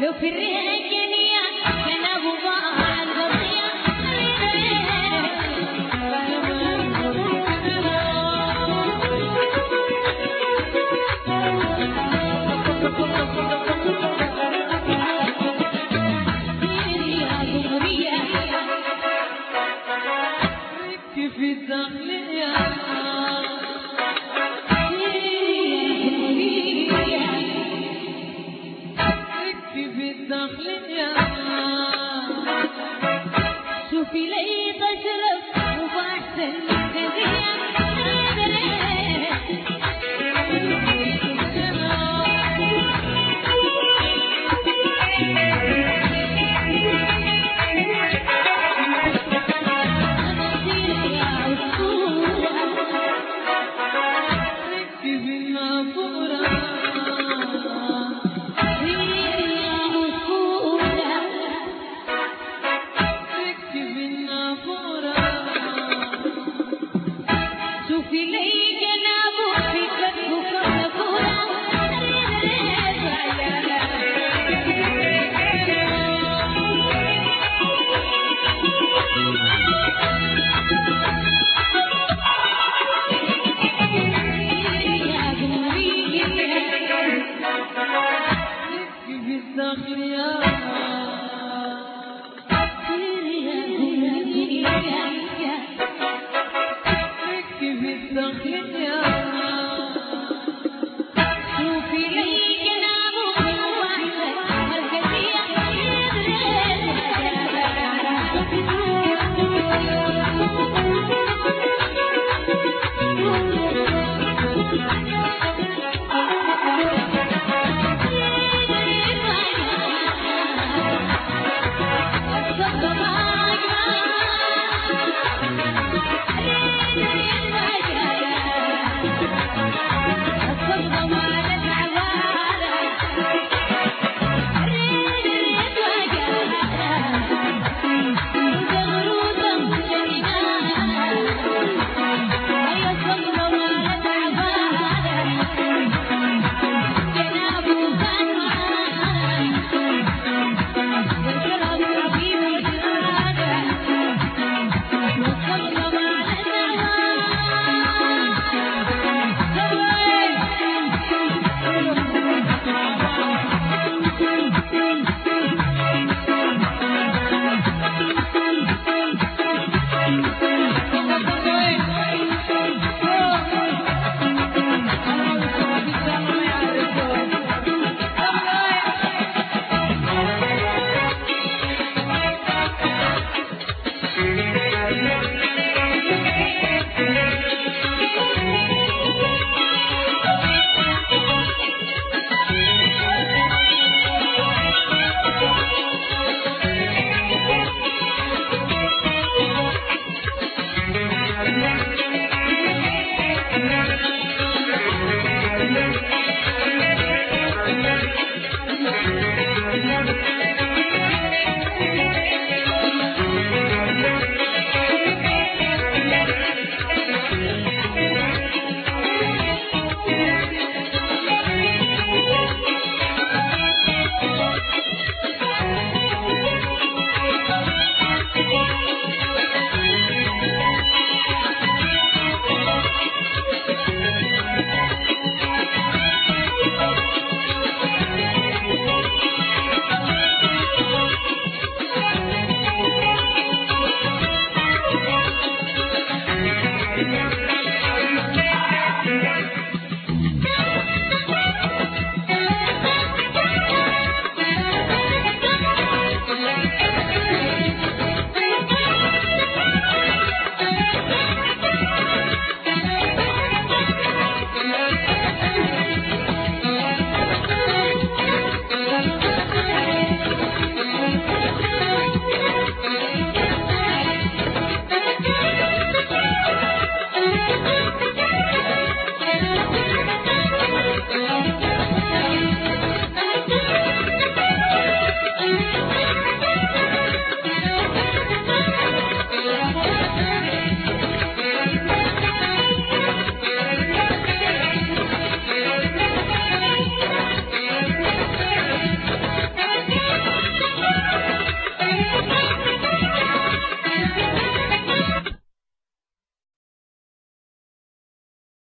لو في الرئة الجنية كان أبو في الدخل يا شوفي لي بشرب وبحسن كيف النافورة كيف شوفي لي